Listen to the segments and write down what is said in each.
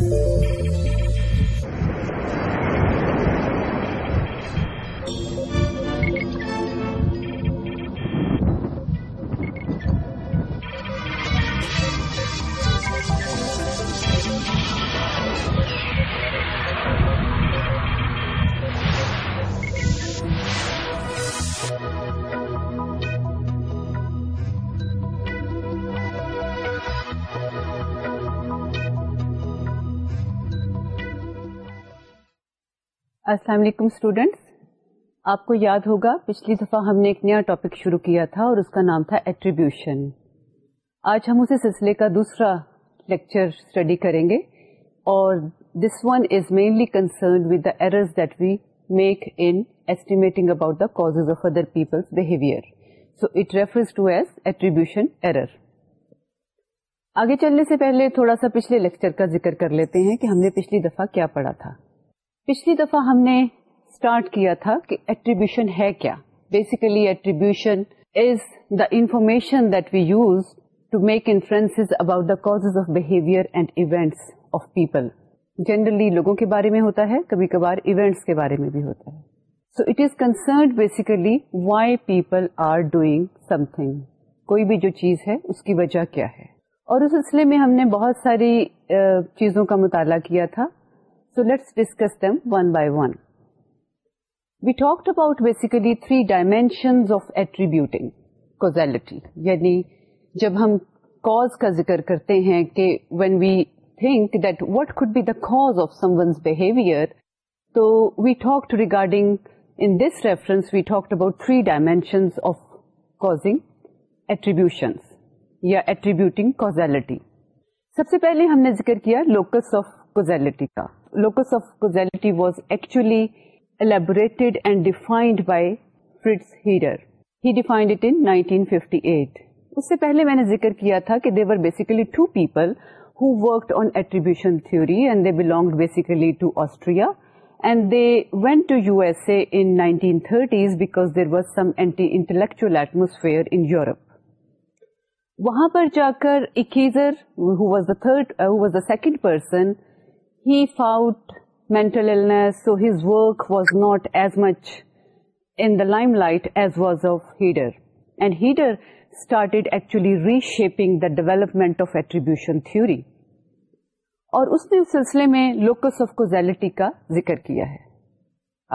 Thank you. السلام علیکم students آپ کو یاد ہوگا پچھلی دفعہ ہم نے ایک نیا ٹاپک شروع کیا تھا اور اس کا نام تھا ایٹریبیوشن آج ہم اسے سلسلے کا دوسرا لیکچر اسٹڈی کریں گے اور this one is mainly concern with the errors that we make in estimating about the cause of other people's behaviour so it refers to as attribution error آگے چلنے سے پہلے تھوڑا سا پچھلے لیکچر کا ذکر کر لیتے ہیں کہ ہم نے پچھلی دفعہ کیا پڑھا تھا پچھلی دفعہ ہم نے اسٹارٹ کیا تھا کہ ایٹریبیوشن ہے کیا basically attribution is the information that we use to make inference about the cause of behaviour and events of people generally لوگوں کے بارے میں ہوتا ہے کبھی کبھار ایونٹس کے بارے میں بھی ہوتا ہے so it is concerned basically why people are doing something کوئی بھی جو چیز ہے اس کی وجہ کیا ہے اور اس سلسلے میں ہم نے بہت ساری چیزوں کا مطالعہ کیا تھا let's discuss them one by one we talk about basically three dimension of attributing causality یعنی جب ہم کوز کا ذکر کرتے ہیں کہ when we think that what could be the cause of someone behaviour تو we talk regarding this reference we talk about three dimensions of causing attribution یا ایٹریبیوٹنگ کازیلٹی سب سے پہلے ہم نے ذکر کیا لوکس آف کوزلٹی کا locus of causality was actually elaborate and defined by Fred Heider ذکر کیا تھا کہ there are basically two people who worked on attribution تھوڑی and they belong basically to Austria and they went to U S A nineteen thirties because there was some anti intellectual atmosphere Europe وہاں پر جا کر second person he was work was not as much limelight the limelight as was of Heider and reshaping the development of attribution theory. اور اس نے اس سلسلے میں لوکس آف کوزیلٹی کا ذکر کیا ہے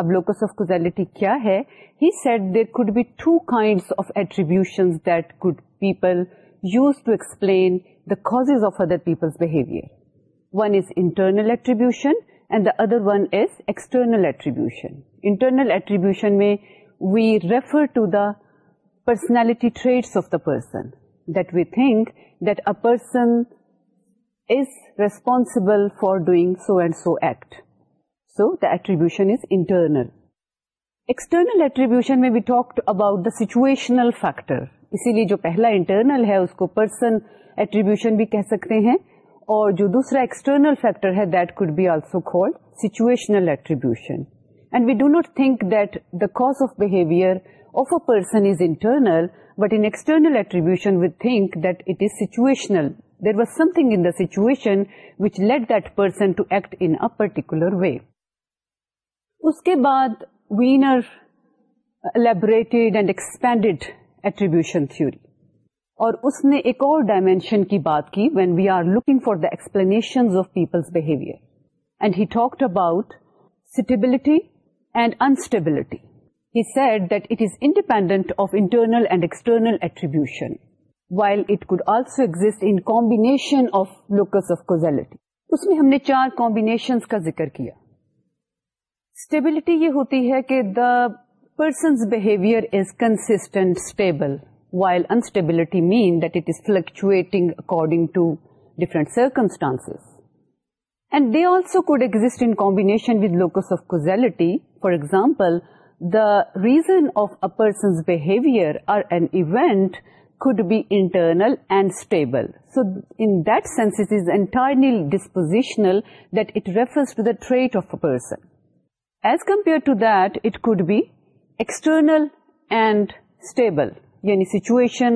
اب لوکس آف کوزیلٹی کیا ہے he said there could be two kind of attribution that could people use to explain the cause of other people's behaviour one is internal attribution and the other one is external attribution internal attribution میں we refer to the personality trait of the person that we think that a person is responsible for doing so and so act so the attribution is internal external attribution میں وی talk about the situational factor اسی لیے جو پہلا internal ہے اس کو person attribution بھی کہہ سکتے ہیں اور جو دوسرا ایکسٹرنل فیکٹر ہے that could be also called situational attribution and we do not think that the cause of behaviour of a person is internal but external attribution we think that it is situational there was something in the situation which late that person to act in particular way اس کے بعد Weiner elaborate and expanded attribution theory اور اس نے ایک اور dimension کی بات کی when we are looking for the explanation of people's behaviour and he talked about stability and instability he said that it is independent of internal and external attribution while it could also exist in of of locus causality اس میں ہم نے چار combination کا ذکر کیا stability یہ ہوتی ہے کہ the person's behaviour is constant stable while instability means that it is fluctuating according to different circumstances. And they also could exist in combination with locus of causality. For example, the reason of a person's behavior or an event could be internal and stable. So in that sense, it is entirely dispositional, that it refers to the trait of a person. As compared to that, it could be external and stable. یعنی situation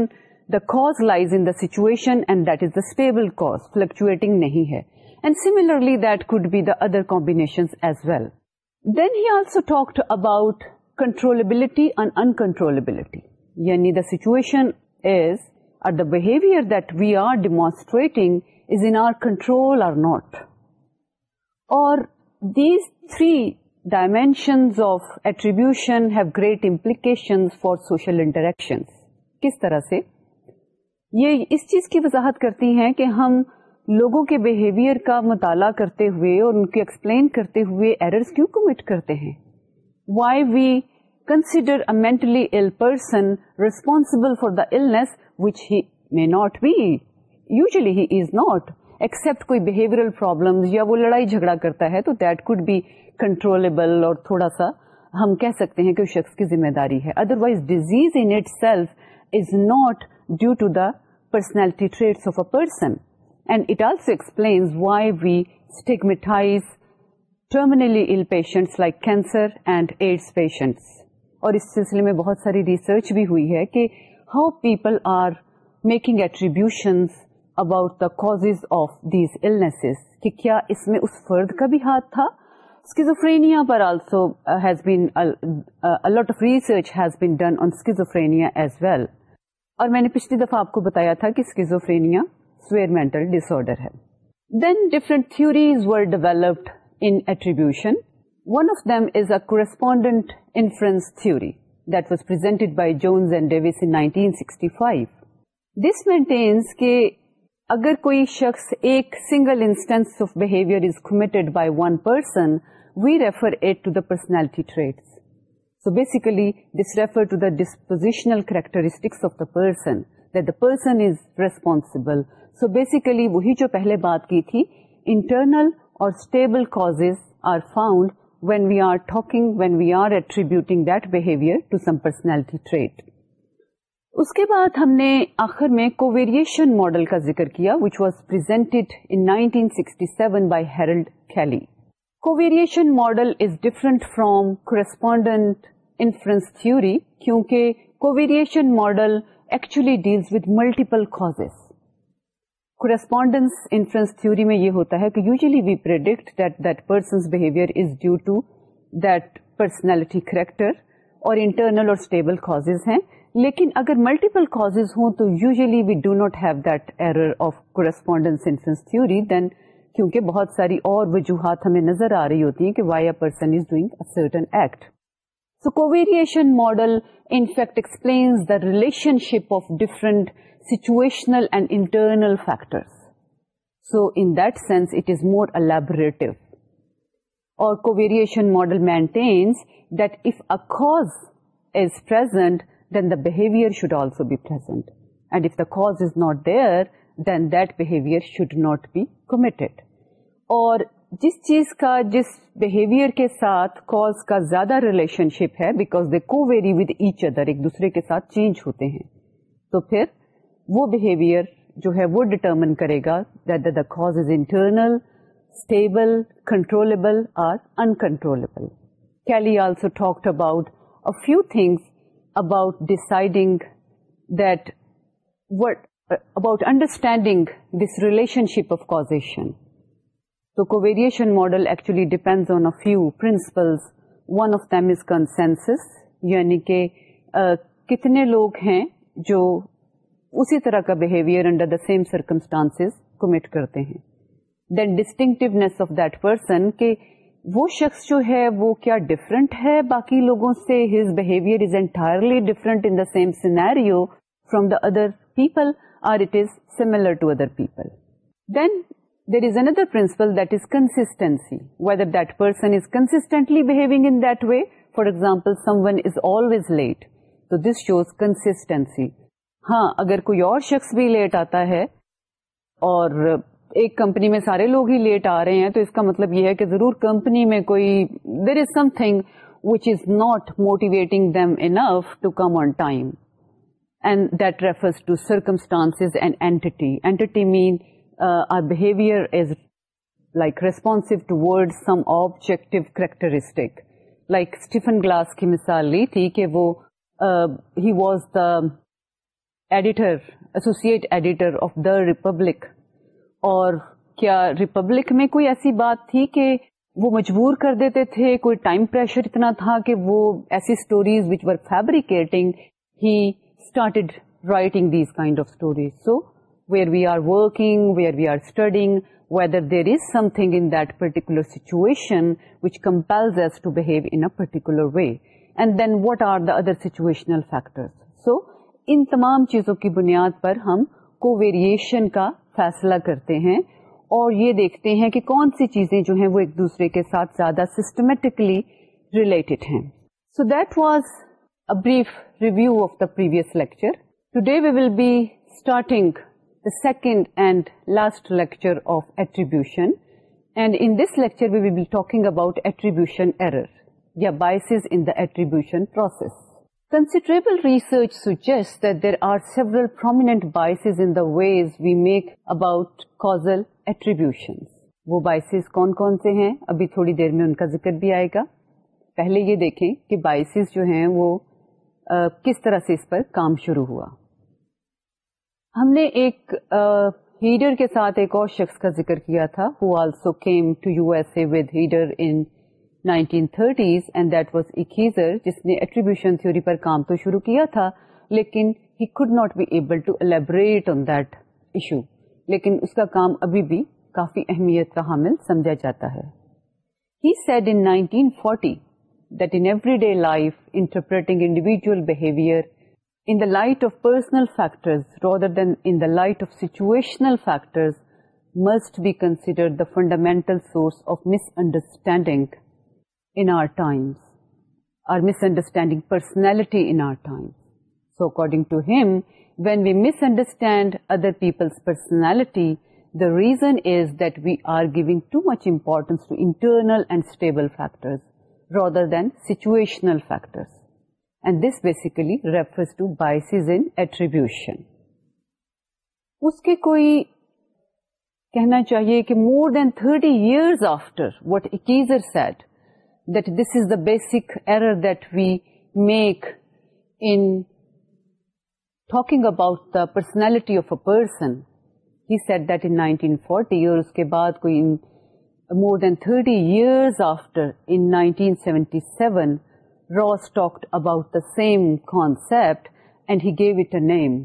the cause lies in the situation and that is the stable cause fluctuating نہیں ہے and similarly that could be the other combination as well then he also talked about controllability and uncontrollability یعنی the situation is اور the behaviour that we are demonstrating is in our control or not اور these three dimensions of attribution have great implication for social interactions کس طرح سے یہ اس چیز کی وضاحت کرتی ہیں کہ ہم لوگوں کے بہیویئر کا مطالعہ کرتے ہوئے اور ان کی ایکسپلین کرتے ہوئے ایررز کیوں کمٹ کرتے ہیں why we consider a mentally ill person responsible for the illness which he may not be usually he is not accept کوئی بہیویئرل پرابلم یا وہ لڑائی جھگڑا کرتا ہے تو دیٹ کوڈ بی کنٹرولیبل اور تھوڑا سا ہم کہہ سکتے ہیں کہ شخص کی ذمہ داری ہے otherwise disease in is not due to the personality trait of a person and it also explains why we stigmatise terminally patients like cancer and AIDS patients اور اس سلسلے میں بہت ساری ریسرچ بھی ہوئی ہے کہ how people are making attributions about the cause of these illness کہ کیا اس میں اس فرد کا بھی ہاتھ تھا اسکیزوفرینیا پر also has Bennet of research has been done on schizophrenia as well اور میں نے پچھلی دفعہ آپ کو بتایا تھا کہ schizophrenia severe mental disorder ہے then different theories were developed in attribution one of them is a correspondent inference theory that was by Jones and Davis in 1965 this maintains کے اگر کوئی شخص ایک single instance of behaviour is committed by one person we refer it to the personality traits So basically, this refers to the dispositional characteristics of the person, that the person is responsible. So basically, وہی جو پہلے بات کی تھی, internal or stable causes are found when we are talking, when we are attributing that behavior to some personality trait. اس کے بعد ہم نے آخر میں کوویریشن ماڈل کا ذکر کیا which was presented in 1967 by Harold Kelley covariation model is different from correspondent influence theory کیونکہ covariation model actually deals with multiple cause correspondence influence theory میں یہ ہوتا ہے کہ usually we predict that that person's behaviour is due to personality character اور internal اور stable causes ہیں لیکن اگر ملٹیپل کاز ہوں تو usually we do not have that error of correspondence inference theory then کیونکہ بہت ساری اور وجوہات ہمیں نظر آ رہی ہوتی ہیں کہ why a person is doing certain act So covariation model in fact explains the relationship of different situational and internal factors. So in that sense, it is more elaborative. Or covariation model maintains that if a cause is present, then the behavior should also be present. And if the cause is not there, then that behavior should not be committed. Or جس چیز کا جس behaviour کے ساتھ cause کا زیادہ relationship ہے because they covary with each other ایک دوسرے کے ساتھ چینج ہوتے ہیں تو پھر وہ بہیویئر جو ہے وہ ڈٹرمن کرے گا that the cause is internal stable controllable or in Kelley also talked about a few things about deciding that what about understanding this relationship of causation تو covariation model actually depend on a few one of is principle یعنی کہ uh, کتنے لوگ ہیں جو اسی طرح کا behaviour under the same circumstance commit کرتے ہیں then distinctiveness of that person کہ وہ شخص جو ہے وہ کیا ڈفرنٹ ہے باقی لوگوں سے his behaviour is entirely different in the same from the other people اور it is similar to other people then there is اندرسٹینسی ویدرسنسٹینٹلیٹ وے فار ایگزامپلٹ تو دس شوز کنسٹینسی ہاں اگر کوئی اور شخص بھی لیٹ آتا ہے اور ایک کمپنی میں سارے لوگ ہی لیٹ آ رہے ہیں تو اس کا مطلب یہ ہے کہ ضرور کمپنی میں کوئی there is something which is not motivating them enough to come on time and that refers to circumstance and anti anti mean like is like some objective characteristic. Some objective characteristic like Stephen Glass کی مثال wo, تھی کہ وہ he was the editor of the Republic اور کیا Republic میں کوئی ایسی بات تھی کہ وہ مجبور کر دیتے تھے کوئی ٹائم پریشر اتنا تھا کہ وہ ایسی stories which were fabricating he started writing these kind of stories so where we are working where we are studying whether there is something in particular situation which compels us to behave in a particular way and then what are the other situational factor so ان تمام چیزوں کی بنیاد پر ہم کو variation کا فیصلہ کرتے ہیں اور یہ دیکھتے ہیں کہ کون سی چیزیں جو ہیں وہ ایک دوسرے کے ساتھ زیادہ سسٹمٹکلی ریلیٹڈ ہیں so that was a brief review of the purse lecture today we will be starting the second and last lecture of attribution. And in this lecture, we will be talking about attribution error, yeah, biases in the attribution process. Considerable research suggests that there are several prominent biases in the ways we make about causal attributions. وہ biases کون کون سے ہیں ابھی تھوڑی دیر میں ان کا ذکر بھی آئے گا پہلے یہ دیکھیں کہ biases جو ہیں وہ کس طرح سے اس پر کام شروع ہوا ہم نے ایک ہیڈر کے ساتھ ایک اور شخص کا ذکر کیا تھا ہیڈر جس نے پر کام تو شروع کیا تھا لیکن he could not be able to on that issue لیکن اس کا کام ابھی بھی کافی اہمیت کا حامل سمجھا جاتا ہے in the light of personal factors rather than in the light of situational factors must be considered the fundamental source of misunderstanding in our times, or misunderstanding personality in our times. So according to him, when we misunderstand other people's personality, the reason is that we are giving too much importance to internal and stable factors rather than situational factors. This basically refers to bias in attribution اس کے کوئی کہنا چاہیے کہ more than thirty years after what Ichheiser said that this is the basic error that we make thinking about the personality of a person he said that in forty اور اس کے بعد کوئی more than thirty year after seven Ross talked about the same concept and he gave it a name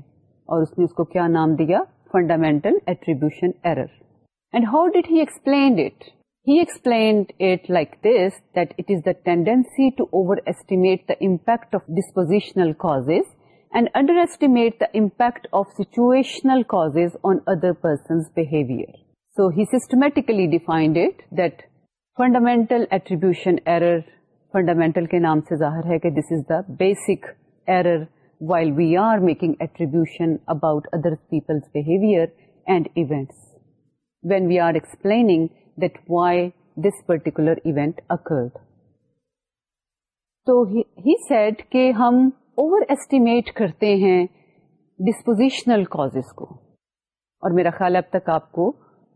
اور اس نے اس کو کیا نام دیا fundamental attribution error and how did he explained it he explained it like this that it is the tendency to overestimate the impact of dispositional causes and underestimate the impact of situational causes on other person's behaviour so he systematically defined it that fundamental attribution error fundamental کے نام سے ظاہر ہے کہ this is the basic error while we are making attribution about other people's behaviour and events when we are explaining that why this particular event occurred تو ہی said کہ ہم over estimate کرتے ہیں ڈسپوزیشنل کاز کو اور میرا خیال اب تک آپ کو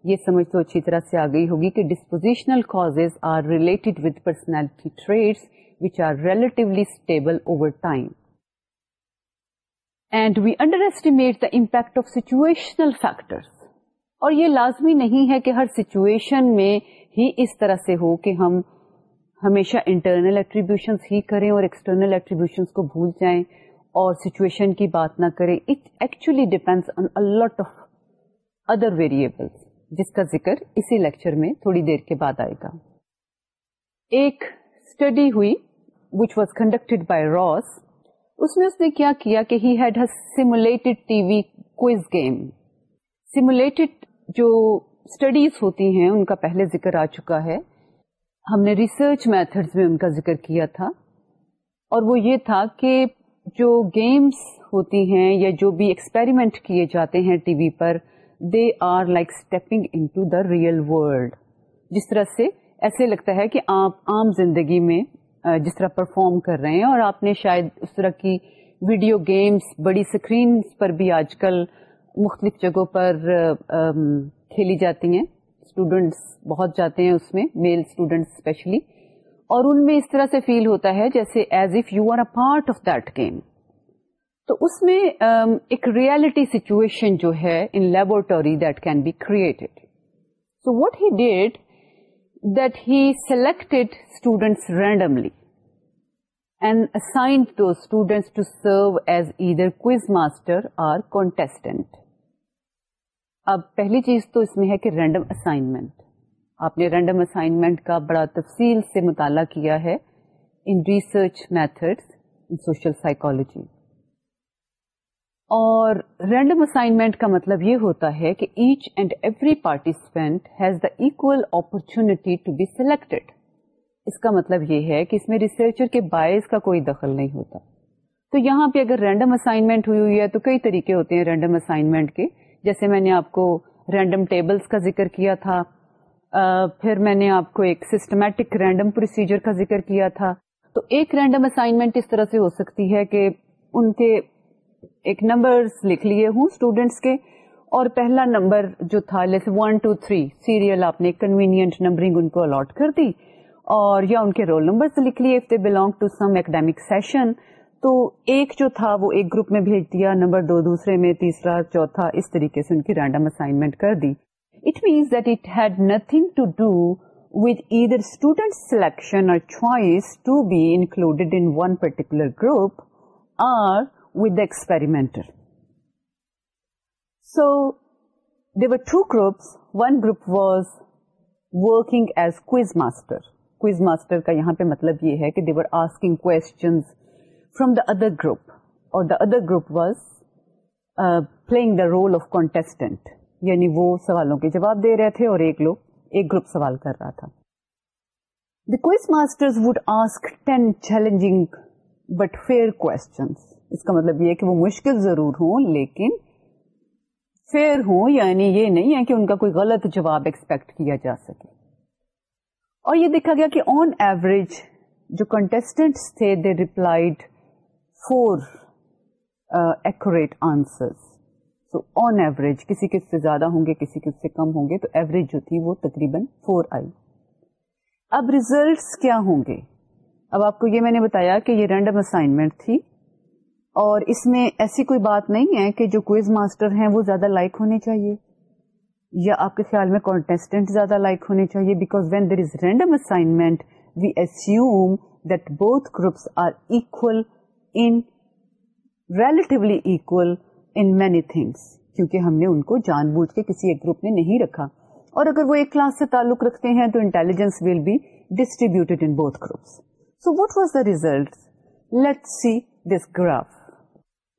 یہ سمجھ تو اچھی طرح سے آ گئی ہوگی کہ dispositional causes are related with personality trait which are relatively stable over time and we underestimate the impact of situational factors اور یہ لازمی نہیں ہے کہ ہر سچویشن میں ہی اس طرح سے ہو کہ ہم ہمیشہ انٹرنل ایٹریبیوشنس ہی کریں اور ایکسٹرنل ایٹریبیوشنس کو بھول جائیں اور سچویشن کی بات نہ کریں it actually depends on of other variables جس کا ذکر اسی لیکچر میں تھوڑی دیر کے بعد آئے گا ایک اسٹڈی ہوئی which was conducted by Ross اس میں اس نے کیا کیا کہ had simulated T V quiz game simulated جو اسٹڈیز ہوتی ہیں ان کا پہلے ذکر آ چکا ہے ہم نے ریسرچ میتھڈ میں ان کا ذکر کیا تھا اور وہ یہ تھا کہ جو گیمس ہوتی ہیں یا جو بھی ایکسپیریمنٹ کیے جاتے ہیں ٹی وی پر they are like stepping into the real world جس طرح سے ایسے لگتا ہے کہ آپ عام زندگی میں جس طرح پرفارم کر رہے ہیں اور آپ نے شاید اس طرح کی ویڈیو گیمز بڑی اسکرینس پر بھی آج کل مختلف جگہوں پر کھیلی جاتی ہیں اسٹوڈینٹس بہت جاتے ہیں اس میں میل اسٹوڈینٹس اسپیشلی اور ان میں اس طرح سے فیل ہوتا ہے جیسے as if you are a part of that game تو اس میں ایک ریالٹی سچویشن جو ہے in laboratory that can be created so what he did that he selected students randomly and assigned students master or contestant اب پہلی چیز تو اس میں ہے کہ رینڈم اسائنمنٹ آپ نے رینڈم اسائنمنٹ کا بڑا تفصیل سے مطالعہ کیا ہے ان ریسرچ میتھڈ سوشل سائیکولوجی اور رینڈم اسائنمنٹ کا مطلب یہ ہوتا ہے کہ each and every participant has the equal opportunity to be selected اس کا مطلب یہ ہے کہ اس میں ریسرچر کے باعث کا کوئی دخل نہیں ہوتا تو یہاں پہ اگر رینڈم اسائنمنٹ ہوئی ہوئی ہے تو کئی طریقے ہوتے ہیں رینڈم اسائنمنٹ کے جیسے میں نے آپ کو رینڈم ٹیبلس کا ذکر کیا تھا پھر میں نے آپ کو ایک سسٹمیٹک رینڈم پروسیجر کا ذکر کیا تھا تو ایک رینڈم اسائنمنٹ اس طرح سے ہو سکتی ہے کہ ان کے ایک نمبر لکھ لیے ہوں اسٹوڈینٹس کے اور پہلا نمبر جو تھا لیس ون ٹو تھری سیریل آپ نے کنوینئنٹ نمبرنگ ان کو الاٹ کر دی اور یا ان کے رول نمبر لکھ لیے belong to some academic session تو ایک جو تھا وہ ایک گروپ میں بھیج دیا نمبر دو دوسرے میں تیسرا چوتھا اس طریقے سے ان کی رینڈم اسائنمنٹ کر دی it means that it had nothing to do with ادھر اسٹوڈینٹ سلیکشن اور choice to be included in one particular group are what داسپمنٹر so they were two groups one group was working as quiz master quiz master کا یہاں پہ مطلب یہ ہے کہ دیور آسکنگ کو ادر گروپ اور the other group was playing the role of contestant یعنی وہ سوالوں کے جواب دے رہے تھے اور ایک لوگ ایک گروپ سوال کر رہا تھا the quiz master Vesak ten challenging but fair کو اس کا مطلب یہ کہ وہ مشکل ضرور ہوں لیکن فیئر ہوں یعنی یہ نہیں ہے کہ ان کا کوئی غلط جواب ایکسپیکٹ کیا جا سکے اور یہ دیکھا گیا کہ آن ایوریج جو کنٹسٹینٹس تھے they replied four accurate answer so on average کسی کے اس سے زیادہ ہوں گے کسی کے اس سے کم ہوں گے تو ایوریج جو تھی وہ تقریباً فور آئی اب ریزلٹس کیا ہوں گے اب آپ کو یہ میں نے بتایا کہ یہ رینڈم اسائنمنٹ تھی اور اس میں ایسی کوئی بات نہیں ہے کہ جو کوئز ماسٹر ہیں وہ زیادہ لائک ہونے چاہیے یا آپ کے خیال میں کانٹسٹنٹ زیادہ لائک ہونے چاہیے because when there is random assignment we that both groups are in relatively in many things کیونکہ ہم نے ان کو جان بوجھ کے کسی ایک گروپ میں نہیں رکھا اور اگر وہ ایک کلاس سے تعلق رکھتے ہیں تو intelligence will be distributed in both groups so what was the result let see this graph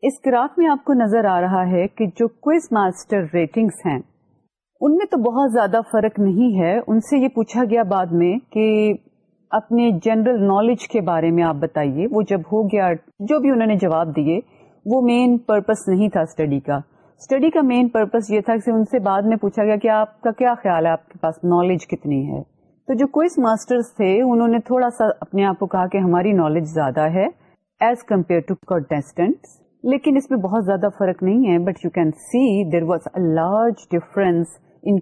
اس گراف میں آپ کو نظر آ رہا ہے کہ جو کوئز ماسٹر ریٹنگز ہیں ان میں تو بہت زیادہ فرق نہیں ہے ان سے یہ پوچھا گیا بعد میں کہ اپنے جنرل نالج کے بارے میں آپ بتائیے وہ جب ہو گیا جو بھی انہوں نے جواب دیے وہ مین پرپس نہیں تھا اسٹڈی کا اسٹڈی کا مین پرپس یہ تھا کہ ان سے بعد میں پوچھا گیا کہ آپ کا کیا خیال ہے آپ کے پاس نالج کتنی ہے تو جو کوئز ماسٹر تھے انہوں نے تھوڑا سا اپنے آپ کو کہا کہ ہماری نالج زیادہ ہے ایز کمپیئر ٹو کنٹسٹینٹس لیکن اس میں بہت زیادہ فرق نہیں ہے but you can see there was a large difference in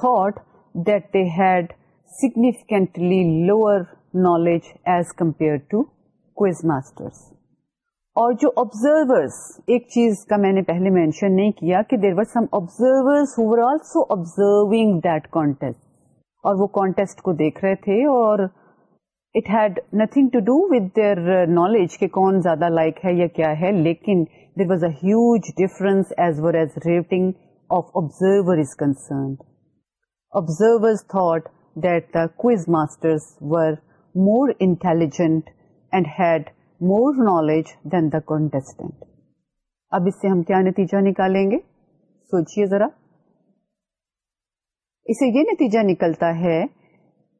thought that they had significantly lower knowledge as compare to quiz master اور جو آبزرورس ایک چیز کا میں نے پہلے مینشن نہیں کیا کہ there were some observers observing that contest اور وہ کانٹیسٹ کو دیکھ رہے تھے اور it had nothing to do with their knowledge کہ کون زیادہ لائک ہے یا کیا ہے لیکن there was a huge difference as well as rating of observer is concerned observers thought that the quiz were more intelligent and had more knowledge than the contestant اب اس سے ہم کیا نتیجہ نکالیں گے سوچیے ذرا اسے یہ نتیجہ نکلتا ہے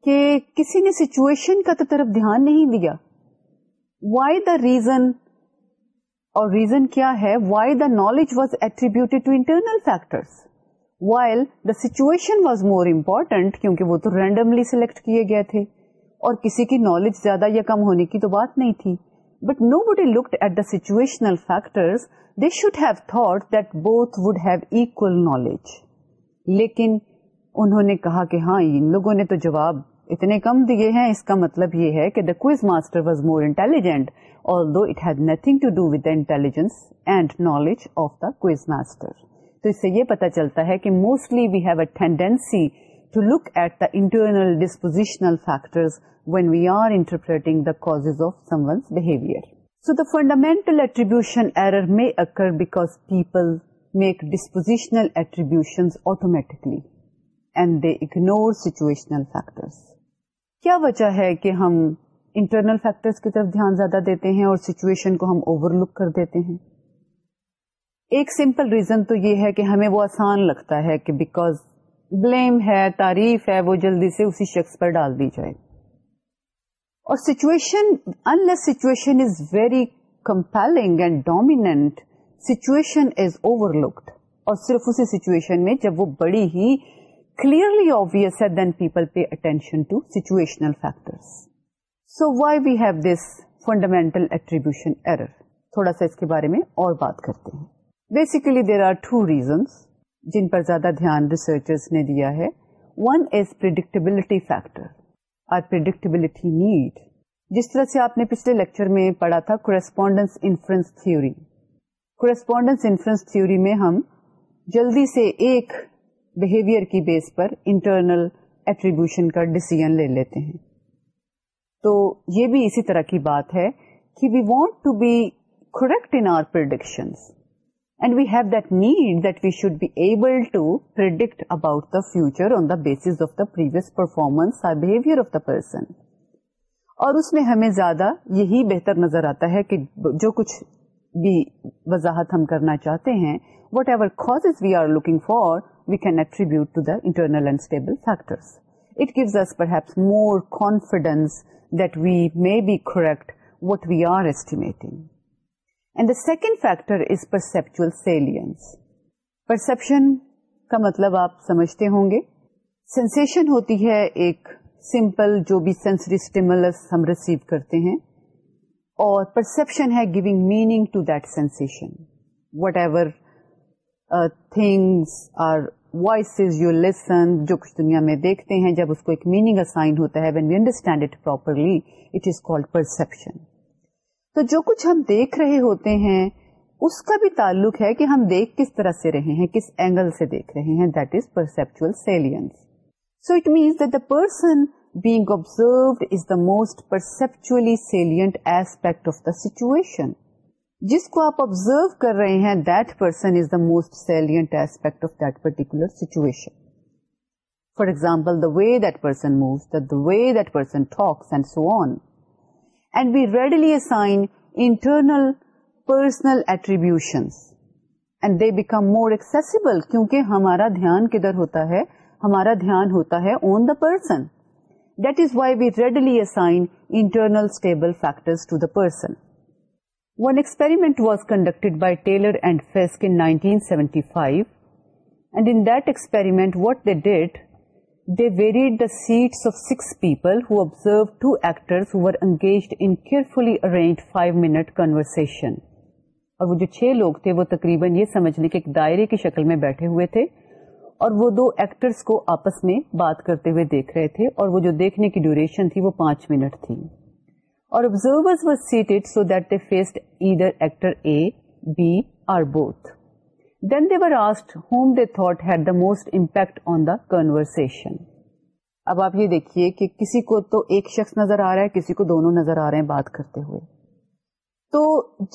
کہ کسی نے سچویشن کا تو طرف دھیان نہیں دیا وائی دا ریزن اور ریزن کیا ہے why the knowledge was to internal while the situation was more important کیونکہ وہ تو رینڈملی سلیکٹ کیے گئے تھے اور کسی کی نالج زیادہ یا کم ہونے کی تو بات نہیں تھی but nobody looked at the situational factor thought that both would have equal knowledge لیکن انہوں نے کہا کہ ہاں ان لوگوں نے تو جواب اتنے کم دیے ہیں اس کا مطلب یہ ہے کہ the quiz master was more intelligent although it has nothing to do with intelligence and knowledge of the quiz master تو اس سے یہ پتا چلتا ہے کہ mostly we have a tendency to look at the internal dispositional factor when we are interpreting the cause of someone's behaviour so the fundamental attribution error may occur because people make dispositional attribution automatically and they ignore situational factors کیا وجہ ہے کہ ہم internal factors کی طرف دھیان زیادہ دیتے ہیں اور سچویشن کو ہم اوور لک کر دیتے ہیں ایک سمپل ریزن تو یہ ہے کہ ہمیں وہ آسان لگتا ہے کہ بیکاز بلیم ہے تعریف ہے وہ جلدی سے اسی شخص پر ڈال دی جائے اور situation situation is very compelling and dominant situation is overlooked اور صرف اسی سچویشن میں جب وہ بڑی ہی clearly people pay attention to بارے میں اور بات کرتے ہیں basically there are two reasons جن پر زیادہ ریسرچرس نے دیا ہے ون از پرڈکٹیبلٹی فیکٹر اور نیڈ جس طرح سے آپ نے پچھلے لیکچر میں پڑھا تھا تھیوری تھھیوری انفرنس تھیوری میں ہم جلدی سے ایک بہیویئر کی بیس پر انٹرنل ایٹریبیوشن کا ڈسیزن لے لیتے ہیں تو یہ بھی اسی طرح کی بات ہے کہ we want to be correct in our predictions and we have that need that we should be able to predict about the future on the base of the previous performance behaviour of the person اور اس میں ہمیں زیادہ یہی بہتر نظر آتا ہے کہ جو کچھ بھی وضاحت ہم کرنا چاہتے ہیں whatever cause we are looking for we کینٹری فیکٹرفیڈنس we may be correct what we آرٹی سیکنڈ فیکٹرس پرسپشن کا مطلب آپ سمجھتے ہوں گے سینسن ہوتی ہے ایک سمپل جو بھی سینسٹریس ہم ریسیو کرتے ہیں اور پرسپشن ہے گیونگ میننگ ٹو دینسن وٹ ایور تھنگس اور وائسز یو لسن جو کچھ دنیا میں دیکھتے ہیں جب اس کو ایک میننگ اسائن ہوتا ہے when we understand it it properly is perception تو جو کچھ ہم دیکھ رہے ہوتے ہیں اس کا بھی تعلق ہے کہ ہم دیکھ کس طرح سے رہے ہیں کس اینگل سے دیکھ رہے ہیں that is perceptual salience so it means that the person being observed is the most perceptually salient aspect of the situation جس کو آپ آبزرو کر رہے ہیں that person is the most salient aspect of that particular situation for example the way that person the way that person talks and so on and we readily personal attribution and they become more accessible کیونکہ ہمارا دھیان کدھر ہوتا ہے ہمارا دھیان ہوتا ہے on the person that is why we readily assign internal stable factor to the person one observed was conducted by were engaged in carefully arrange five minute conversation اور وہ جو چھ لوگ تھے وہ تقریباً یہ سمجھنے کے دائرے کی شکل میں بیٹھے ہوئے تھے اور وہ دو ایکٹرس کو آپس میں بات کرتے ہوئے دیکھ رہے تھے اور وہ جو دیکھنے کی ڈیوریشن تھی وہ پانچ منٹ تھی اور observers were seated so that they faced either actor A, B or both. Then they were asked whom they thought had the most impact on the conversation. اب آپ یہ دیکھیے کہ کسی کو تو ایک شخص نظر آ رہا ہے کسی کو دونوں نظر آ رہے ہیں بات کرتے ہوئے تو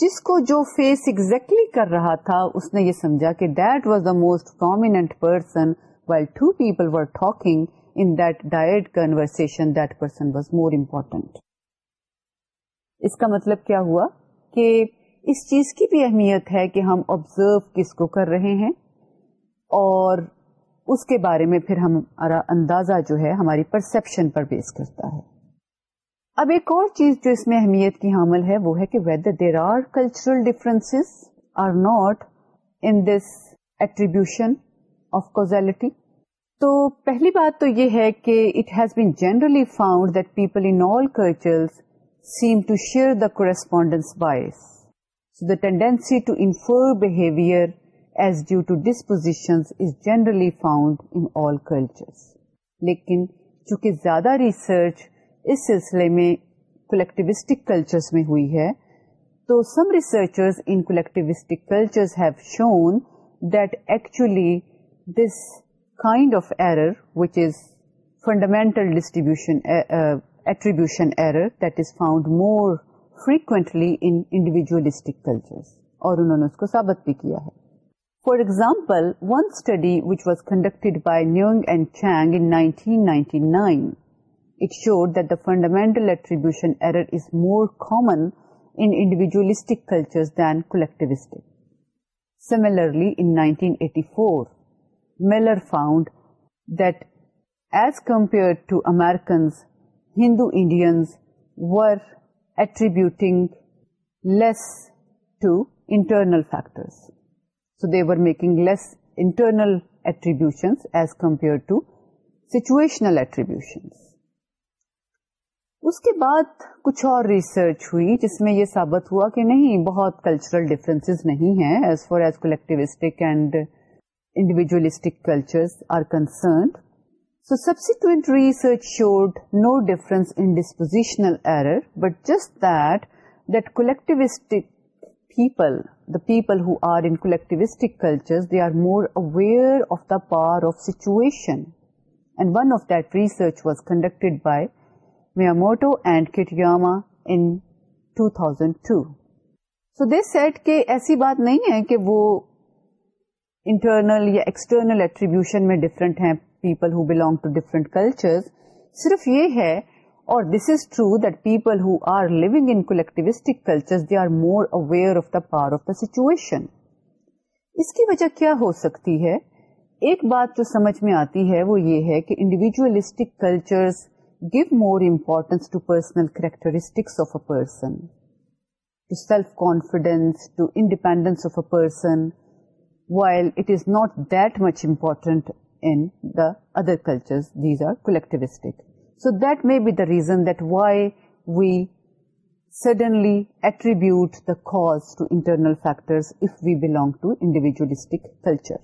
جس کو جو فیس ایگزیکٹلی کر رہا تھا اس نے یہ سمجھا کہ that was the most prominent person well two people were talking in that dyad conversation that person was more important اس کا مطلب کیا ہوا کہ اس چیز کی بھی اہمیت ہے کہ ہم آبزرو کس کو کر رہے ہیں اور اس کے بارے میں پھر ہمارا اندازہ جو ہے ہماری پرسپشن پر بیس کرتا ہے اب ایک اور چیز جو اس میں اہمیت کی حامل ہے وہ ہے کہ whether there are cultural difference are not in this attribution of causality تو پہلی بات تو یہ ہے کہ it has been generally found that people in all cultures seem to share the correspondence لیکن زیادہ ریسرچ اس سلسلے میں کولیکٹیوسٹک میں ہوئی ہے تو some actually this kind of error which is fundamental distribution attribution error that is found more فریقینٹلیٹکوں نے for example one studied by نیگ اینڈ چینگین فنڈامینٹل ایٹریبیوشن کامنڈیویژ سیملرلیٹی for Miller found this compare Hindu Indians were attributing less to internal factors so they were making less internal attributions as compare to situational attributions. اس کے بعد کچھ اور research ہوئی جس میں یہ ثابت ہوا کہ نہیں بہت کلچرل ڈفرینس نہیں ہیں as far as collectivistic and individualistic culture are concerned so subsequent research showed no difference in dispositional but just دلیکٹوسٹک پیپلٹیوسٹکشنچ was conducted by Miyamoto and Kitayama and so this set کے ایسی بات نہیں ہے کہ وہ انٹرنل یا ایکسٹرنل ایٹریبیوشن میں ڈفرینٹ ہیں صرف یہ ہے اور دس از ٹرو وجہ کیا ہو سکتی ہے ایک بات جو سمجھ میں آتی ہے وہ یہ ہے کہ culture give more importance to person while it is not much important in the other cultures. These are collectivistic. So that may be the reason that why we suddenly attribute the cause to internal factors if we belong to individualistic culture.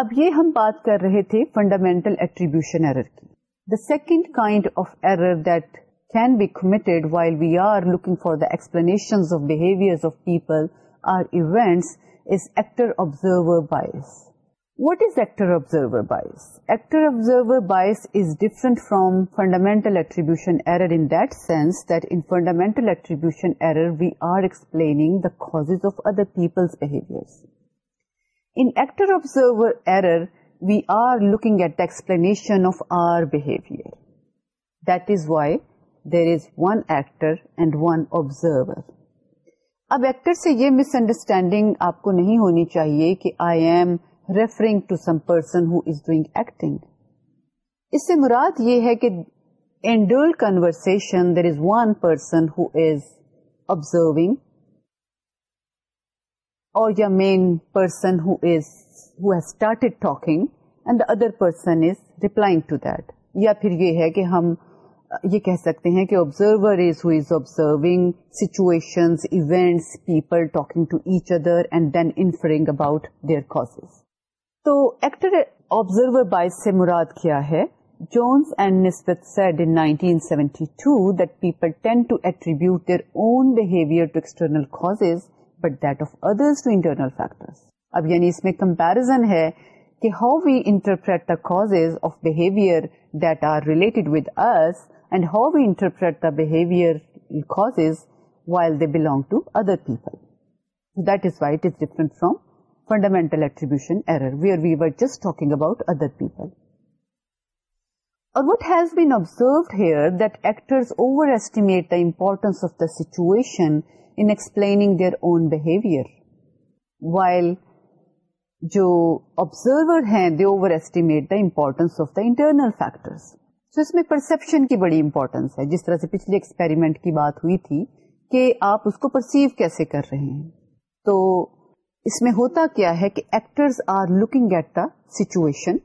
اب یہ ہم بات کر رہے تھے fundamental attribution error کی the second kind of error that can be committed while we are looking for the explanation of behaviour of people or events is actor observer bias our is That is why from fundamental we are looking at observer. اب actor سے یہ misunderstanding آپ کو نہیں ہونی چاہیے کہ I am referring to some person who is doing acting اس سے مراد یہ ہے کہ ان ڈور conversation there is one person who is observing اور یا main person who who is has started talking and the other person is replying to that یا پھر یہ ہے کہ ہم یہ کہہ سکتے ہیں کہ observer is who is observing situation events people talking to each other and then inferring about their causes actor observer bias سے مراد کیا ہے جونس اینڈ سیڈ انٹیٹ people own behaviours but that of others to internal factor اب یعنی اس میں comparison کہ how we interpret the causes of behaviour that are related with ours and how we interpret the behaviour while they belong to other people that is why it different from fundamental while جو observer ہیں they over ایسٹی perception کی بڑی importance ہے جس طرح سے پچھلی ایکسپیرمنٹ کی بات ہوئی تھی کہ آپ اس کو پرسیو کیسے کر رہے ہیں تو اس میں ہوتا کیا ہے کہ actors are looking at the situation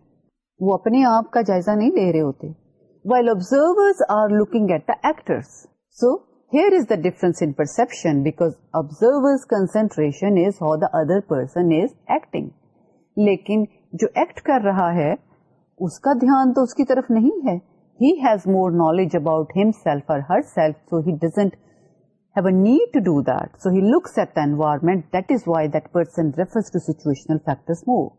وہ اپنے آپ کا جائزہ نہیں لے رہے ہوتے while observer are looking at the actor so here is the difference in perception because observer concentration is how the other person is acting لیکن جو ایکٹ کر رہا ہے اس کا دھیان تو اس کی طرف نہیں ہے he has more knowledge about himself اور herself so he doesn't have a need to do that. So he looks at the environment. That is why that person refers to situational factors more.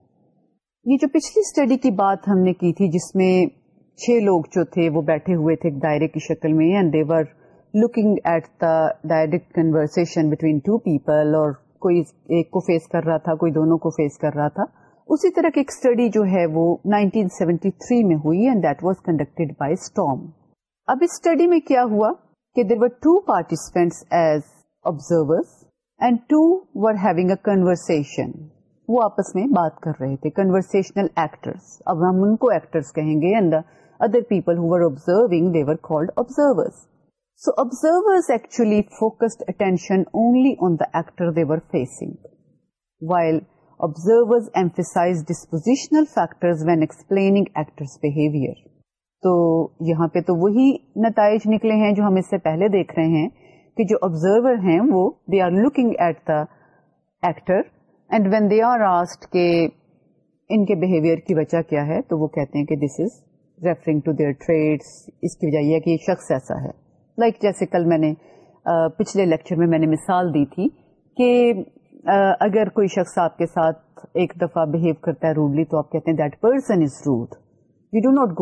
یہ جو پچھلی study کی بات ہم نے کی تھی جس میں چھ لوگ جو تھے وہ بیٹھے ہوئے تھے ایک دائرے کی شکل میں and they were looking at the direct conversation between two people اور کوئی ایک کو فیس کر رہا تھا کوئی دونوں کو فیس کر رہا تھا اسی طرح کی ایک اسٹڈی جو ہے وہ 1973 میں ہوئی and that was conducted by Storms اب اس اسٹڈی میں کیا ہوا دارٹیسپسب ٹوشن وہ آپس میں بات کر رہے تھے کنورسنل اب ہم ان کو ایکٹرگے other people they were called observer so actually focused attention only on the actor were facing while emphasize dispositional actress behaviour تو یہاں پہ تو وہی نتائج نکلے ہیں جو ہم اس سے پہلے دیکھ رہے ہیں کہ جو آبزرور ہیں وہ they are looking at the actor and when they are asked کے ان کے بہیویئر کی وجہ کیا ہے تو وہ کہتے ہیں کہ this is referring to their traits اس کی وجہ یہ کہ یہ شخص ایسا ہے لائک like جیسے کل میں نے پچھلے لیکچر میں میں نے مثال دی تھی کہ اگر کوئی شخص آپ کے ساتھ ایک دفعہ بہیو کرتا ہے روڈلی تو آپ کہتے ہیں دیٹ پرسن از روڈ اور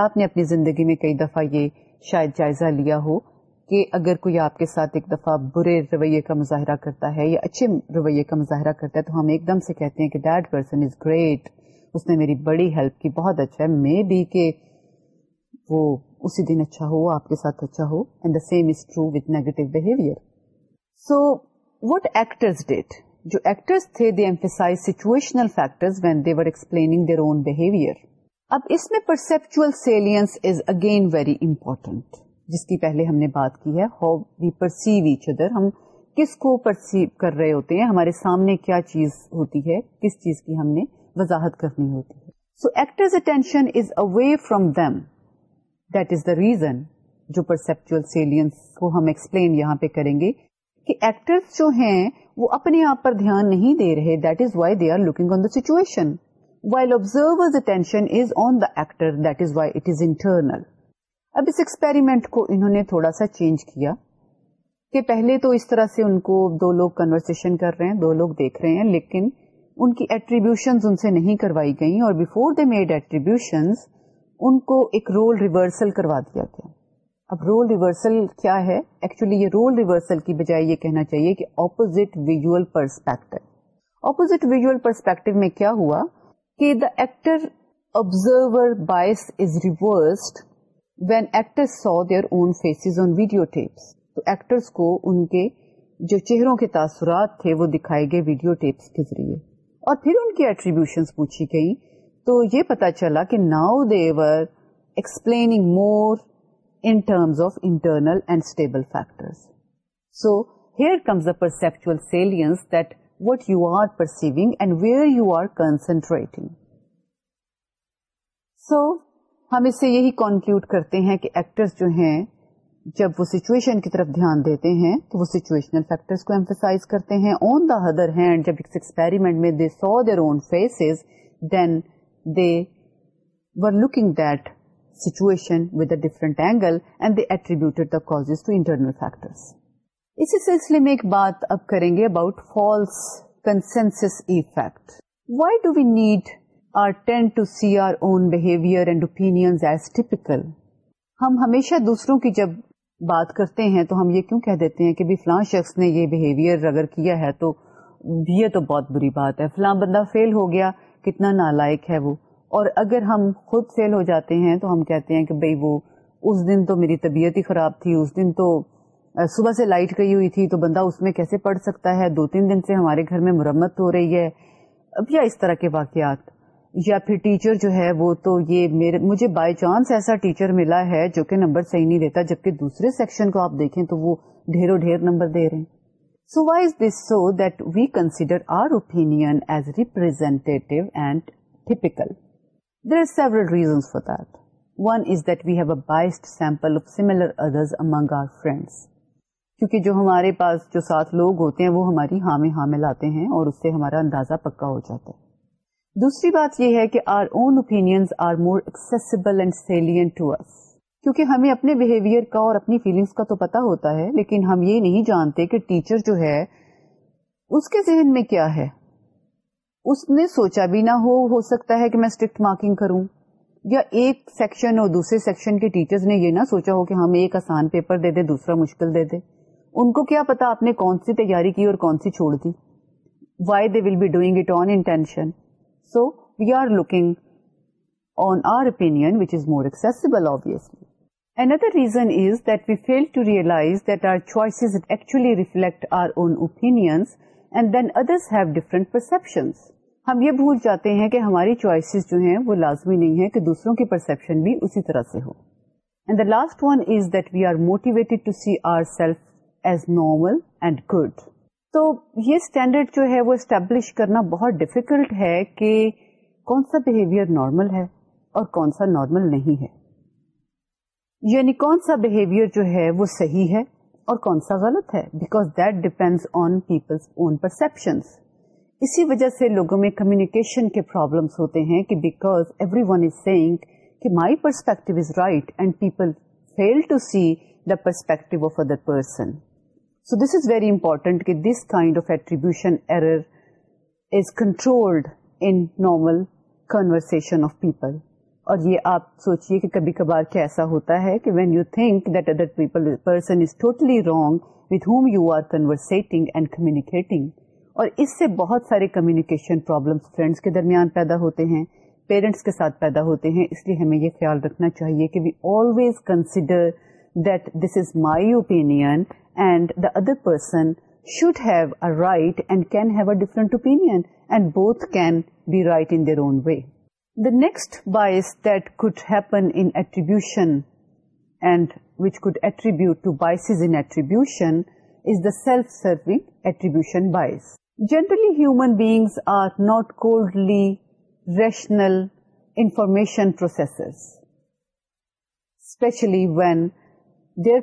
آپ نے اپنی زندگی میں کئی دفعہ یہ شاید جائزہ لیا ہو کہ اگر کوئی آپ کے ساتھ ایک دفعہ برے رویے کا مظاہرہ کرتا ہے یا اچھے رویے کا مظاہرہ کرتا ہے تو ہم ایک دم سے کہتے ہیں کہ دیٹ پرسن از گریٹ اس نے میری بڑی ہیلپ کی بہت اچھا ہے مے بی کہ وہ اسی دن اچھا ہو آپ کے ساتھ اچھا ہو and the same is true with negative behaviour so what actors date جو تھے دے دیئر سیچویشنل فیکٹر اب اس میں perceptual salience is again very important جس کی پہلے ہم نے بات کی ہے how we perceive each other ہم کس کو پرسیو کر رہے ہوتے ہیں ہمارے سامنے کیا چیز ہوتی ہے کس چیز کی ہم نے وضاحت کرنی ہوتی ہے so actors attention is away from them that is the reason جو پرسپچل سیلینس کو ہم ایکسپلین یہاں پہ کریں گے کہ ایکٹرس جو ہیں وہ اپنے آپ پر دھیان نہیں دے رہے that is why they are looking on the the situation while attention is is is on actor that why it internal اب اس ایکسپیریمنٹ کو انہوں نے تھوڑا سا چینج کیا کہ پہلے تو اس طرح سے ان کو دو لوگ کنورسن کر رہے ہیں دو لوگ دیکھ رہے ہیں لیکن ان کی ایٹریبیوشن ان سے نہیں کروائی گئی اور بفور دے میڈ ایٹریبیوشنز ان کو ایک رول ریورسل کروا دیا گیا اب رول ریورسل کیا ہے ایکچولی یہ رول ریورسل کی بجائے یہ کہنا چاہیے کہ opposite visual perspective opposite visual perspective میں کیا ہوا کہ the actor observer bias is reversed when actor so their own faces on video tapes تو ایکٹرس کو ان کے جو چہروں کے تاثرات تھے وہ دکھائے گئے ویڈیو ٹیپس کے ذریعے اور پھر ان کی ایٹریبیوشن پوچھی گئی تو یہ پتا چلا کہ now they're explaining more in terms of internal and stable factor so here comes a perceptual salience that what you are perceiving and where you are concentrating so ہم اس سے یہی کنکلوڈ کرتے ہیں کہ ایکٹرس جو ہیں جب وہ سچویشن کی طرف دھیان دیتے ہیں تو وہ سچویشنل فیکٹرس کو ایمفیسائز کرتے ہیں آن دا ہدر ہینڈ جب ایکسپیریمنٹ میں they saw their own faces then they were looking that situation with a different angle and they attributed the causes to internal factors. اسی سلسلے میں ایک بات اب کریں گے about false consensus effect why do we need our tend to see our own behaviour and opinion as typical ہم ہمیشہ دوسروں کی جب بات کرتے ہیں تو ہم یہ کیوں کہہ دیتے ہیں کہ بھی فلاں شخص نے یہ بہیویئر اگر کیا ہے تو یہ تو بہت بری بات ہے فلاں بندہ فیل ہو گیا کتنا نالائق ہے وہ اور اگر ہم خود فیل ہو جاتے ہیں تو ہم کہتے ہیں کہ بھائی وہ اس دن تو میری طبیعت ہی خراب تھی اس دن تو صبح سے لائٹ گئی ہوئی تھی تو بندہ اس میں کیسے پڑھ سکتا ہے دو تین دن سے ہمارے گھر میں مرمت ہو رہی ہے اب یا اس طرح کے واقعات یا پھر ٹیچر جو ہے وہ تو یہ میرے مجھے بائی چانس ایسا ٹیچر ملا ہے جو کہ نمبر صحیح نہیں دیتا جبکہ دوسرے سیکشن کو آپ دیکھیں تو وہ ڈھیروں ڈھیر نمبر دے رہے ہیں جو ہمارے پاس جو سات لوگ ہوتے ہیں وہ ہماری ہامے ہامے لاتے ہیں اور اس سے ہمارا اندازہ پکا ہو جاتا ہے دوسری بات یہ ہے کہ our own opinions are more accessible and salient کیونکہ ہمیں اپنے بہیویئر کا اور اپنی فیلنگس کا تو پتا ہوتا ہے لیکن ہم یہ نہیں جانتے کہ ٹیچر جو ہے اس کے ذہن میں کیا ہے اس نے سوچا بھی نہ ہو ہو سکتا ہے کہ میں اسٹرکٹ مارکنگ کروں یا ایک سیکشن اور دوسرے سیکشن کے ٹیچر نے یہ نہ سوچا ہو کہ ہم ایک آسان پیپر دے دیں دوسرا مشکل دے دے ان کو کیا پتا آپ نے کون سی تیاری کی اور کون سی چھوڑ دی why they will be doing it on intention so we are looking on our opinion which is more obviously Another reason is that we fail to realize that our choices actually reflect our own opinions and then others have different perceptions. ہم یہ بھول جاتے ہیں کہ ہماری choices جو ہیں وہ لازمی نہیں ہے کہ دوسروں کی پرسپشن بھی اسی طرح سے ہو and the last one is that we are motivated to see our self as normal and good تو یہ اسٹینڈرڈ جو ہے وہ اسٹیبلش کرنا بہت ڈیفیکلٹ ہے کہ کون سا بہیویئر نارمل ہے اور کون سا نارمل نہیں ہے یعنی کون سا بہیویئر جو ہے وہ صحیح ہے اور کون سا غلط ہے because that depend on people's own perceptions اسی وجہ سے لوگوں میں کمیونیکیشن کے پرابلمس ہوتے ہیں کہ کہ because everyone is seeing my perspective is right and people fail to see the perspective of other person so this is very important کہ this kind of attribution error is controlled in normal conversation of people اور یہ آپ سوچیے کہ کبھی کبھار کیا ایسا ہوتا ہے کہ when you think that other people person is totally wrong with whom you are conversing and communicating اور اس سے بہت سارے کمیونیکیشن پرابلمس فرینڈس کے درمیان پیدا ہوتے ہیں پیرنٹس کے ساتھ پیدا ہوتے ہیں اس لیے ہمیں یہ خیال رکھنا چاہیے کہ we always consider that this is my opinion and the other person should have a right and can have a different opinion and both can be right in their own way next bias that could happen attribution and which could attribute to biases in attribution is the self serving attribution bias generally human beings are not coldly rational information process especially when their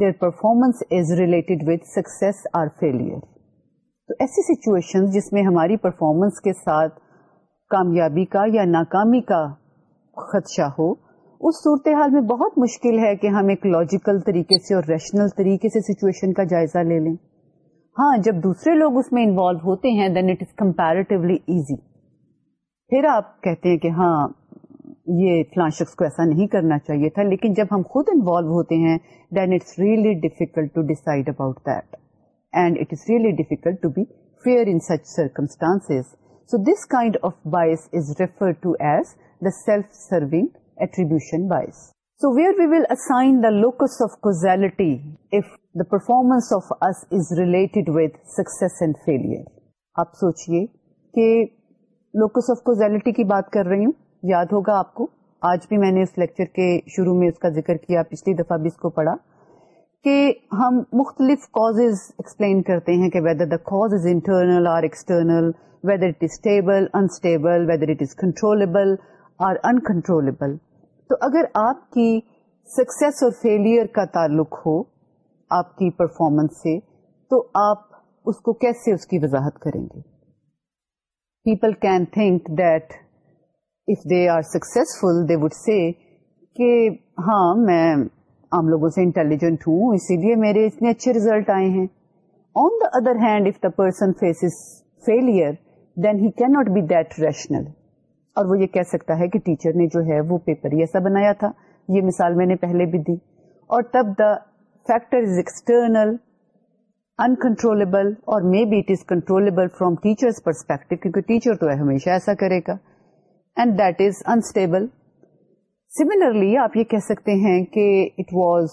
their performance is related with six or fail تو ایسی situation جس میں ہماری performance کے ساتھ کامیابی کا یا ناکامی کا خدشہ ہو اس صورتحال میں بہت مشکل ہے کہ ہم ایک لاجیکل طریقے سے اور ریشنل طریقے سے سچویشن کا جائزہ لے لیں ہاں جب دوسرے لوگ اس میں انوالو ہوتے ہیں دین اٹ از ایزی پھر آپ کہتے ہیں کہ ہاں یہ فلاں شخص کو ایسا نہیں کرنا چاہیے تھا لیکن جب ہم خود انوالو ہوتے ہیں then it's really difficult to decide about that and it is really difficult to be fair in such circumstance so this kind of bias is referred as the self سروگرینٹی performance of us is related وکسیس and failure آپ سوچیے کہ locus of causality کی بات کر رہی ہوں یاد ہوگا آپ کو آج بھی میں نے اس لیچر کے شروع میں اس کا ذکر کیا پچھلی دفعہ بھی اس کو پڑھا کہ ہم مختلف کاز ایکسپلین کرتے ہیں کہ whether the cause is internal اور external whether it is stable unstable whether it is controllable اور ان تو اگر آپ کی سکسیس اور فیلئر کا تعلق ہو آپ کی پرفارمنس سے تو آپ اس کو کیسے اس کی وضاحت کریں گے people can think that if they are successful they would say کہ ہاں میں لوگوں سے انٹیلیجنٹ ہوں اسی لیے میرے اتنے اچھے ریزلٹ آئے ہیں on the other hand if the person face fail then he not be that rational اور وہ یہ کہہ سکتا ہے کہ ٹیچر نے جو ہے وہ پیپر ایسا بنایا تھا یہ مثال میں نے پہلے بھی دی اور تب the factor is external uncontrollable اور may be it is controllable from teacher perspective کیونکہ ٹیچر تو ہمیشہ ایسا کرے گا and that is unstable similarly آپ یہ کہہ سکتے ہیں کہ it was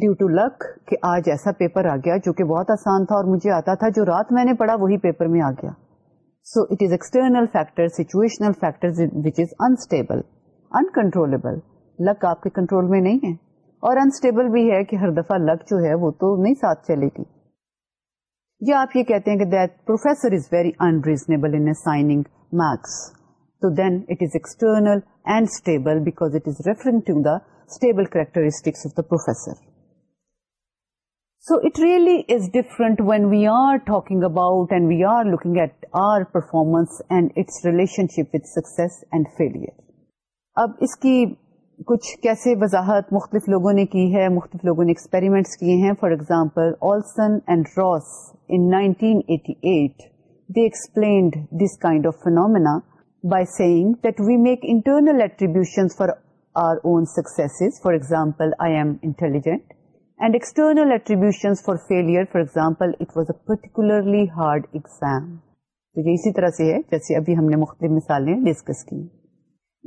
due to luck کہ کہ آج ایسا پیپر آ گیا جو بہت آسان تھا اور مجھے آتا تھا جو رات میں نے پڑھا وہی پیپر میں آ گیا so it is external factor factor situational which is unstable uncontrollable luck آپ کے کنٹرول میں نہیں ہے اور انسٹیبل بھی ہے کہ ہر دفعہ لک جو ہے وہ تو نہیں ساتھ چلے گی یا آپ یہ کہتے ہیں کہ that professor is very in signing makes تو then it is external and stable because it is referring to the stable characteristics of the professor so it really is different when we we are are are talking about and looking at performance and it's relationship with success and failure اب اس کی کچھ کیسے وضاحت مختلف لوگوں نے کی ہے مختلف لوگوں نے ایکسپیریمنٹس کیے ہیں for example Olson and Ross in nineteen eighty eight they explained this kind of phenomena by سیگ we make internal for our own success for example I am intelligent and external for fail for example particularly hard exam تو یہ اسی طرح سے جیسے ابھی ہم نے مختلف مثالیں ڈسکس کی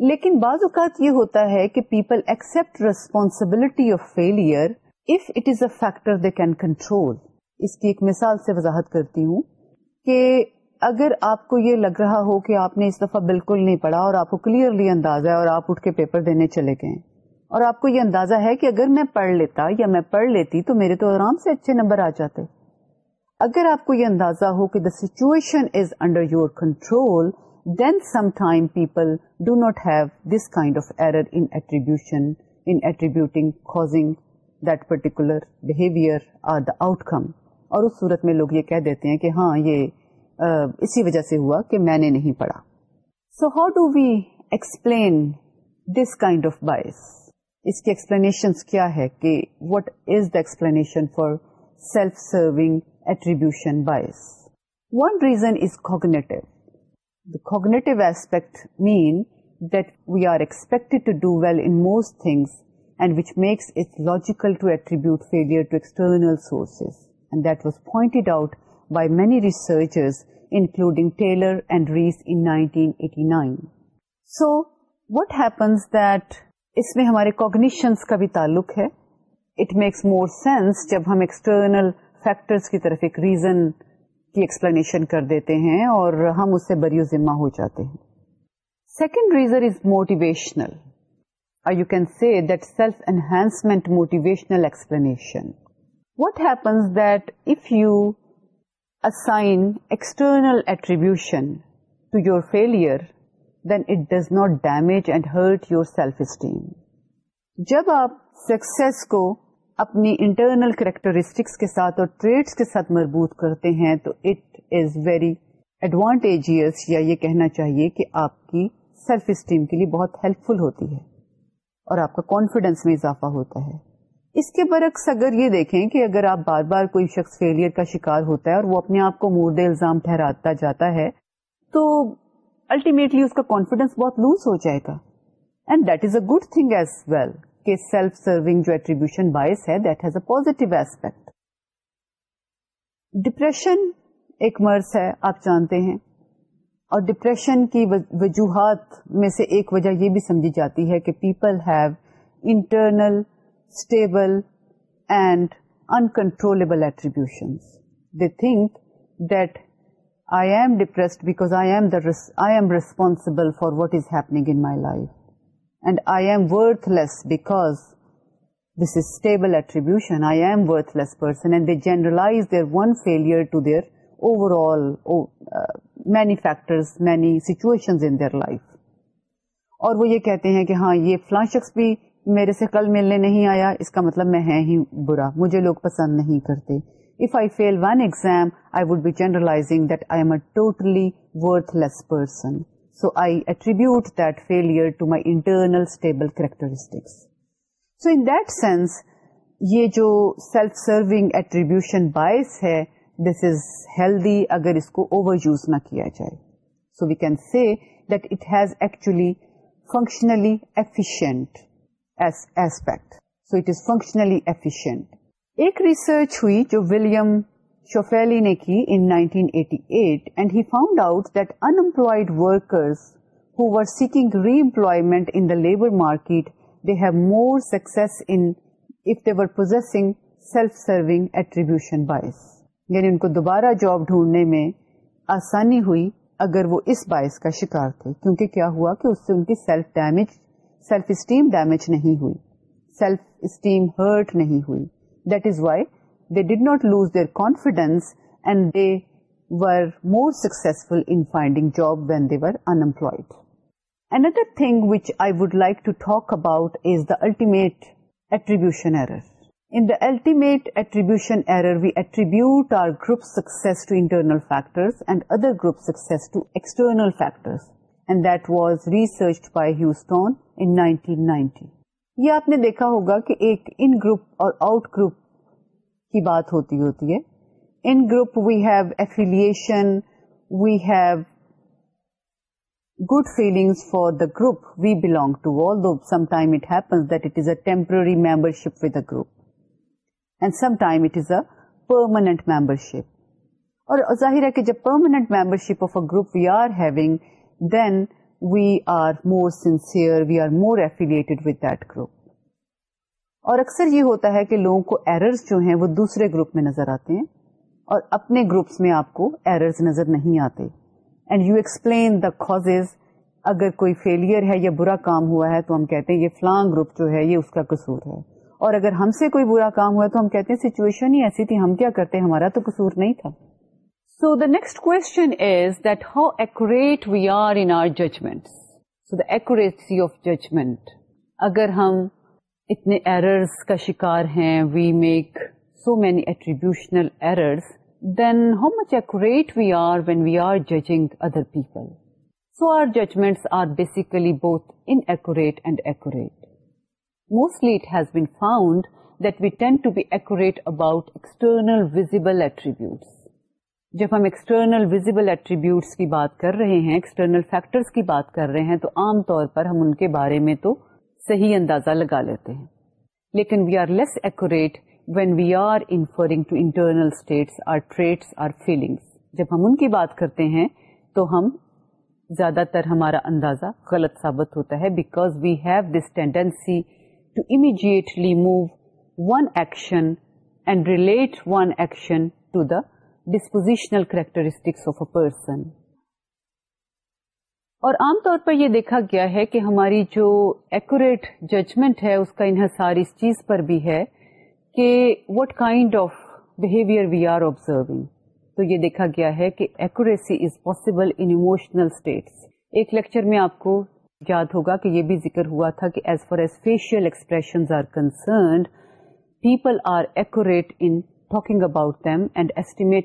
لیکن بعض اوقات یہ ہوتا ہے کہ people accept responsibility of failure if it is a factor they can control اس کی ایک مثال سے وضاحت کرتی ہوں کہ اگر آپ کو یہ لگ رہا ہو کہ آپ نے اس دفعہ بالکل نہیں پڑھا اور آپ کو کلیئرلی اندازہ ہے اور آپ اٹھ کے پیپر دینے چلے گئے اور آپ کو یہ اندازہ ہے کہ اگر میں پڑھ لیتا یا میں پڑھ لیتی تو میرے تو آرام سے اچھے نمبر آ جاتے اگر آپ کو یہ اندازہ ہو کہ the situation is under your control then some time people do not have this kind of error in in attribution attributing causing that particular behaviour or the outcome اور اس صورت میں لوگ یہ کہہ دیتے ہیں کہ ہاں یہ اسی وجہ سے ہوا کہ میں نے نہیں پڑھا so how do we explain this kind of bias اس کی ایکسپلینیشن کیا ہے کہ what is the explanation for self serving attribution bias one reason is cognitive get aspect mean that we are expect well in most things and which makes it logical to attribute fail source that was point out by many researchers including Taylor and Rees in 1989. So what happens that اس میں ہمارے cognitions کا بھی تعلق ہے it makes more sense جب ہم external factors کی طرف ایک ریزن کی ایکسپلینیشن کر دیتے ہیں اور ہم اس سے بریو ذمہ ہو جاتے ہیں second reason is motivational you can see that self enhancement motivational explanation what happens that if you assign external attribution to your failure, then it does not damage and hurt your self-esteem. جب آپ success کو اپنی internal characteristics کے ساتھ اور traits کے ساتھ مربوط کرتے ہیں تو اٹ از ویری ایڈوانٹیجیس یا یہ کہنا چاہیے کہ آپ کی سیلف اسٹیم کے لیے بہت ہیلپ فل ہوتی ہے اور آپ کا کانفیڈینس میں اضافہ ہوتا ہے اس کے برعکس اگر یہ دیکھیں کہ اگر آپ بار بار کوئی شخص فیلئر کا شکار ہوتا ہے اور وہ اپنے آپ کو مورد الزام ٹھہراتا جاتا ہے تو الٹیمیٹلی اس کا کانفیڈینس بہت لوز ہو جائے گا and that is a good thing as well کہ سیلف سرونگ جو ایٹریبیوشن باعث ہے that has a positive aspect depression ایک مرض ہے آپ جانتے ہیں اور ڈپریشن کی وجوہات میں سے ایک وجہ یہ بھی سمجھی جاتی ہے کہ people have internal generalise their one fail to their overall many factors many situation life اور وہ یہ کہتے ہیں کہ ہاں یہ فلاشکس بھی میرے سے کل ملنے نہیں آیا اس کا مطلب میں ہے ہی برا مجھے لوگ پسند نہیں کرتے if I fail one exam I would be generalising that I am a totally worthless person so I attribute that failure to my internal stable characteristics so in that sense یہ جو self serving attribution باعث ہے this is healthy اگر اس کو overuse نہ کیا جائے so we can see that it has actually functionally efficient efficient ایک ریسرچ ہوئی جو ولیم شوفیلی نے کی in unemployed workers who and he found out that unemployed labor ری they market more have more if they were possessing self serving attribution bias. یعنی ان کو دوبارہ جاب ڈھونڈنے میں آسانی ہوئی اگر وہ اس باعث کا شکار تھے کیونکہ کیا ہوا کہ اس سے ان کی self damage self esteem damage نہیں ہوئی سیلف اسٹیم ہرٹ نہیں ہوئی that is why they did not lose their confidence and they were more successful in finding job when they were unemployed another thing which I would like to talk about is the ultimate attribution error in the ultimate attribution error we attribute our group success to internal factor and other group success to external factors 1990 یہ آپ نے دیکھا ہوگا کہ ایک in group اور out group کی بات ہوتی ہوتی ہے group we belong to happens that it is a membership with a group and time it is a permanent membership اور ظاہر ہے کہ جب permanent membership of a group we are having then we are more sincere we are more affiliated that group اور اکثر یہ ہوتا ہے کہ لوگوں کو ایررز جو ہیں وہ دوسرے گروپ میں نظر آتے ہیں اور اپنے گروپس میں آپ کو ایررز نظر نہیں آتے and you explain the cause اگر کوئی فیلئر ہے یا برا کام ہوا ہے تو ہم کہتے ہیں یہ فلان گروپ جو ہے یہ اس کا قصور ہے اور اگر ہم سے کوئی برا کام ہوا ہے تو ہم کہتے ہیں سچویشن ہی ایسی تھی ہم کیا کرتے ہمارا تو قصور نہیں تھا سو the next con is that how accurate we are in our judgements so the accuracy of judgement اگر ہم اتنے ایرر کا شکار ہیں we make so many attributional then how much accurate we are when we are judging other people so our judgement ought basically both inaccurate and accurate mostly it has been found that we tend to be act about external visible attributes جب ہم external visible attributes کی بات کر رہے ہیں external factors کی بات کر رہے ہیں تو عام طور پر ہم ان کے بارے میں تو صحیح اندازہ لگا لیتے ہیں لیکن we are less accurate when we are inferring to internal states are are traits feelings جب ہم ان کی بات کرتے ہیں تو ہم زیادہ تر ہمارا اندازہ غلط ثابت ہوتا ہے because we have this tendency to immediately move one action and relate one action to the dispositional characteristics of a person اور عام طور پر یہ دیکھا گیا ہے کہ ہماری جو ایکوریٹ ججمنٹ ہے اس کا انحصار اس چیز پر بھی ہے کہ what kind of behaviour we are observing تو یہ دیکھا گیا ہے کہ accuracy is possible in emotional states ایک لیکچر میں آپ کو یاد ہوگا کہ یہ بھی ذکر ہوا تھا کہ as far as facial expression are concerned people are accurate in talking about them and ایسٹی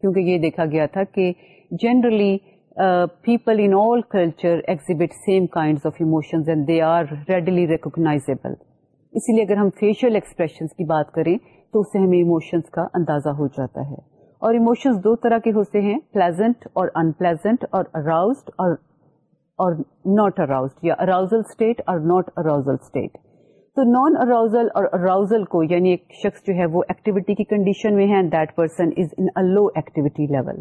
کیونکہ یہ دیکھا گیا تھا کہ generally people in all culture exhibit same kind of emotion recognizable اسی لیے اگر ہم فیشیل ایکسپریشن کی بات کریں تو اس سے ہمیں اموشنس کا اندازہ ہو جاتا ہے اور اموشنز دو طرح کے ہوتے ہیں پلیزنٹ اور ان پلیزنٹ اور اراؤزڈ اور ناٹ اراؤزڈ یا اراؤزل اسٹیٹ اور ناٹ اراؤزل اسٹیٹ تو نان اراؤزل اور اراؤزل کو یعنی ایک شخص جو ہے وہ ایکٹیویٹی کی کنڈیشن میں ہیں that person is in low activity level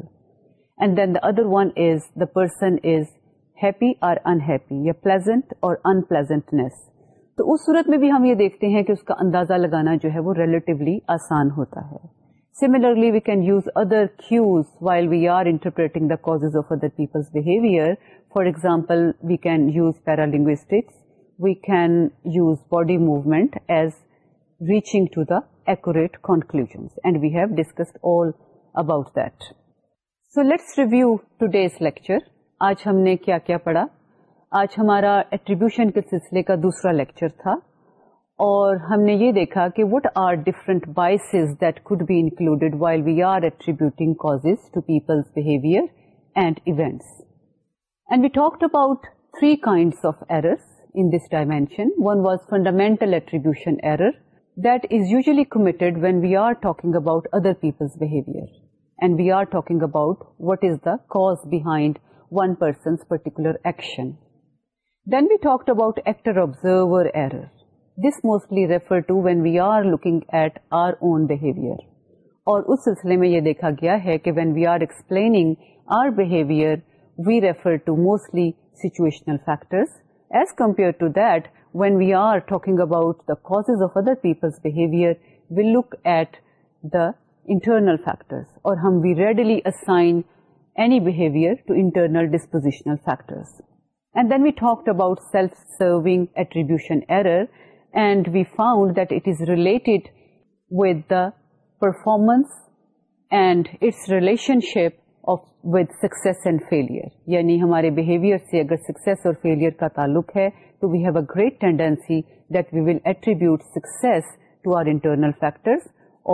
and then the other one is the person is happy اور انہیپی یا پلیزنٹ اور ان پلیزنٹنیس تو اس صورت میں بھی ہم یہ دیکھتے ہیں کہ اس کا اندازہ لگانا جو ہے وہ ریلیٹیولی آسان ہوتا ہے similarly we can use other cues while we are interpreting the cause of other people's behaviour for example we can use paralinguistics we can use body movement as reaching to that conclusion and we have discussed all about that so let's review today's lecture آج ہم نے کیا کیا پڑھا آج ہمارا attribution کے سلسلے کا دوسرا لیکچر تھا اور ہم نے یہ دیکھا کہ what are different biases that could be included while we are attributing causes to people's behaviour and events and we talked about three kinds of errors شن fundamental that is usually committed when we are talking about other people's and we are talk about what is the cause behind one particular action then we talk about actor observer error this mostly refer to when we are looking at our own behaviour اور اس سلسلے میں یہ دیکھا گا کہ when we are explaining our behaviour we refer to mostly situational factors As compared to that, when we are talking about the causes of other people's behavior, we look at the internal factors, or we readily assign any behavior to internal dispositional factors. And then we talked about self-serving attribution error, and we found that it is related with the performance and its relationship یعنی ہمارے behaviour سے اگر success اور failure کا تعلق ہے تو we have a great tendency that we will attribute سکسرنل factor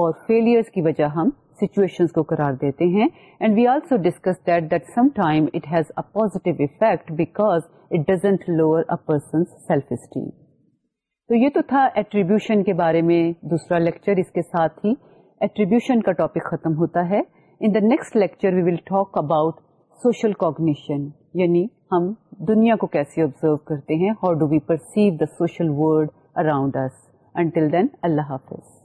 اور فیل کی وجہ ہم سیچویشن کو کرار دیتے ہیں and we also discuss that that some time it has a positive effect because lower a person self esteem تو یہ تو تھا ایٹریبیوشن کے بارے میں دوسرا لیکچر اس کے ساتھ ہی ایٹریبیوشن کا ٹاپک ختم ہوتا ہے in the next lecture we will talk about social cognition یعنی ہم دنیا کو کیسے آبزرو کرتے ہیں how do we perceive the social around us until then اللہ حافظ